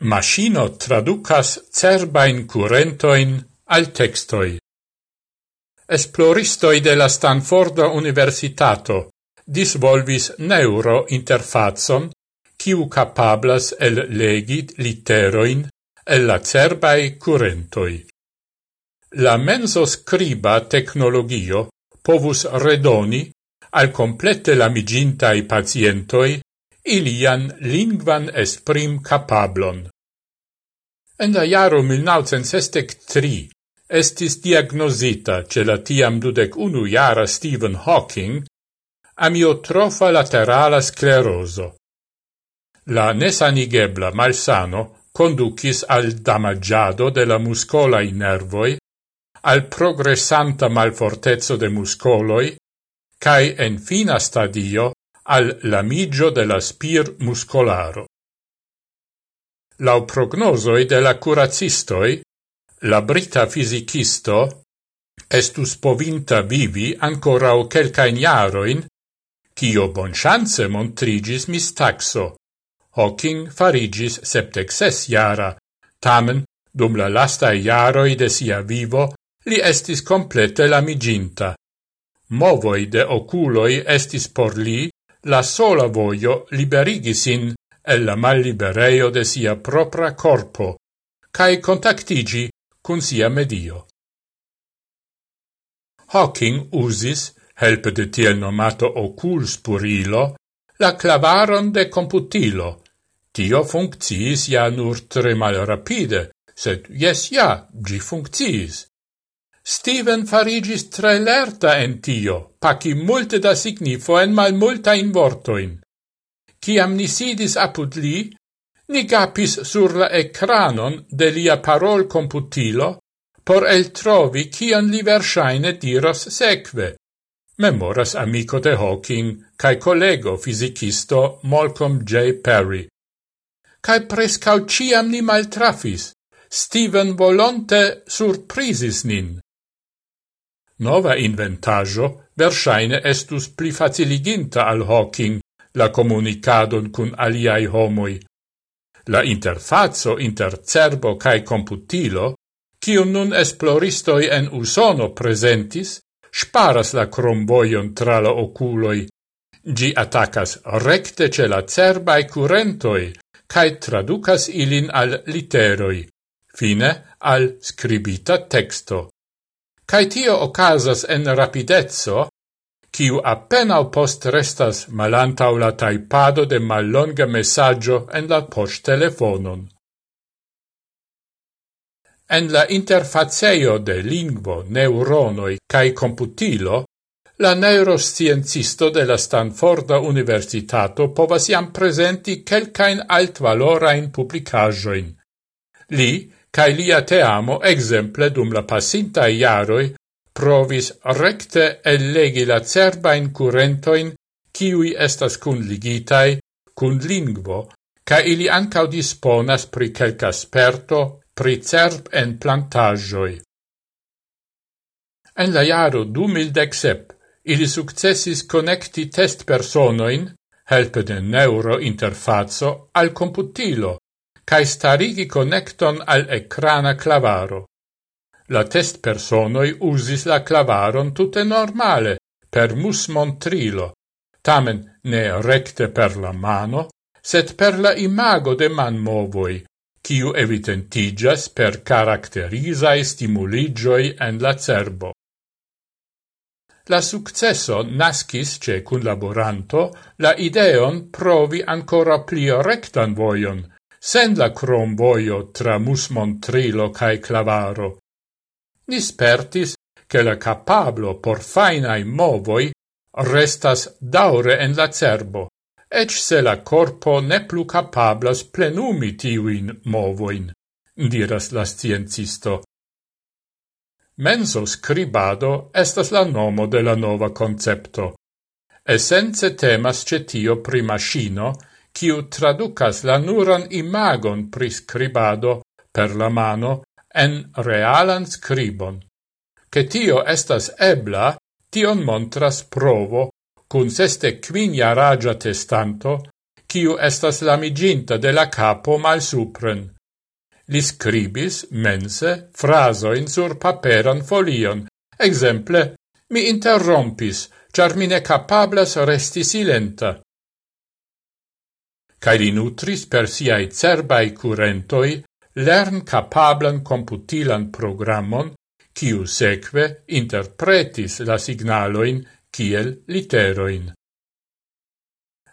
Maschino traducas cerbain curentoin al textoi. Esploristoi de la Stanforda Universitato disvolvis neurointerfazon quiu capablas el legit literoin el la cerbai curentoi. La mensoscriba tecnologio povus redoni al complete lamigintai pacientoi ilian lingvan esprim capablon. En la jaro 1963 estis diagnosita ce la tiam dudec unu jara Stephen Hawking amiotrofa laterala scleroso. La nesanigebla malsano conducis al damagiado de la muscolai nervoi, al progressanta malfortezzo de muscoloi, cae en fina stadio al lamigio de la spir muscolaro. Lau prognosoi de la curacistoi, la brita fisicisto estus povinta vivi ancora o quelcain iaroin, cio bon chance montrigis mistaxo. Hawking farigis septexes iara, tamen, dum la lasta iaroi de sia vivo, li estis complete lamiginta. Movoi de oculoi estis por li la sola voio liberigisin el la mallibereio de sia propra corpo, cae contactigi cun sia medio. Hawking usis, helpe de tiel nomato ocul spurilo, la clavaron de computilo. Tio funcciis ja nur tre mal rapide, sed jes ja, gi funcciis. Steven farigis tre lerta en tio, paci multe da signifo en mal multa in vortoin. Ciam ni sidis apud li, ni gapis sur la ecranon de lia parol computilo por el trovi cian li versaine diros seque. Memoras amico de Hawking, cae collego fisicisto Malcolm J. Perry. Cae prescau ciam ni maltrafis, Steven volonte surprisis nin. Nova inventajo versaine estus pli faciliginta al Hawking la comunicadon cun aliai homoi. La interfazzo inter cerbo cae computilo, cium nun esploristoi en usono presentis, sparas la cromboion tra la oculoi. Gi attacas recte ce la cerbae curentoi, cae traducas ilin al literoi, fine al scribita texto cae tio ocasas en rapidezzo, ciu appenao post restas malantau la taipado de mallonga messaggio en la post telefonon. En la interfaceio de lingvo, neuronoi cae computilo, la neuroscientisto de la Stanforda Universitato povas iam presenti quelcain altvalorain publicajoin. Li, cae lia teamo, exemple dum la pasinta iaroi, provis recte ellegi la cerbain curentoin ciui estas cunligitai cun lingvo, ca ili ancau disponas pri quelca sperto pri cerb en plantagioi. En la iaro 2017 ili successis connecti test personoin, helpe de neuro interfazzo, al computilo, cae starigi connecton al ecrana clavaro. La test personoi usis la clavaron tutte normale, per mus montrilo, tamen ne recte per la mano, set per la imago de man movoi, ciu evidentigas per caracterizae stimuligioi en la cerbo. La successo nascis ce cun laboranto la ideon provi ancora pli rectan voion, sen la cromboio tra musmontrilo cae clavaro. Ni spertis che la capablo por fainai movoi restas daure en la cerbo, ec se la corpo ne plu capablas plenumi tiuin movoin, diras la sciencisto. Menso scribado estas la nomo de la nova concepto. Essence temas cetio primachino quiu traducas la nuran imagon prescribado per la mano en realan scribon. Che tio estas ebla, tion montras provo, cun seste quinia ragia testanto, kiu estas lamiginta de la capo mal supren. Li scribis mense frasoin sur paperan folion, exemple, mi interrompis, char mi ne capablas resti silenta cae li nutris per siai cerbai curentoi lern capablan computilan programmon, ciu seque interpretis la signaloin kiel literoin.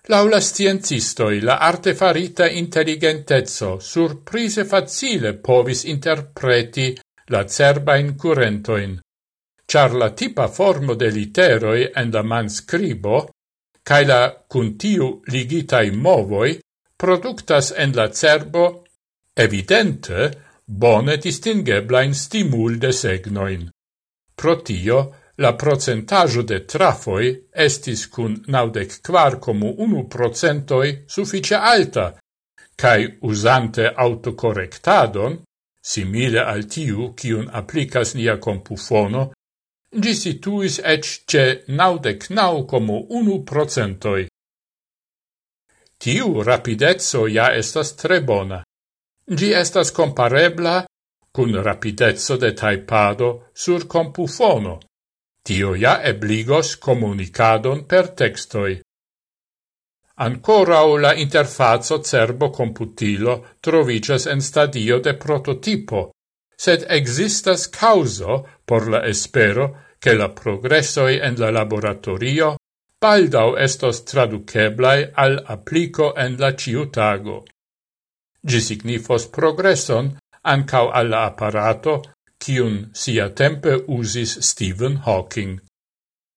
Laula sciencistoi la artefarita intelligentezzo surprise facile povis interpreti la cerbain curentoin, char la tipa formo de literoi en la manscribo cae la cuntiu ligitai movoi productas en la cerbo evidente bone distingeblain stimul de segnoin. Pro tio, la procentaggio de trafoi estis cun naudec quar como unu procentoi suffice alta, cae usante autocorrectadon, simile al tiu cium applicas nia compufono, gi situis ec ce naudec nau como unu procentoi. Tiu rapidezzo ja estas tre bona. Gi estas comparebla cun rapidezzo de taipado sur compufono. Tio ja ebligos comunicadon per textoi. Ancora la interfazzo cerbo-computilo trovigas en stadio de prototipo, sed existas causo por la espero che la progressoi en la laboratorio baldau estos traduceblai al applico en la ciutago. Gi signifos progresson ancau alla apparato cium sia tempe usis Stephen Hawking.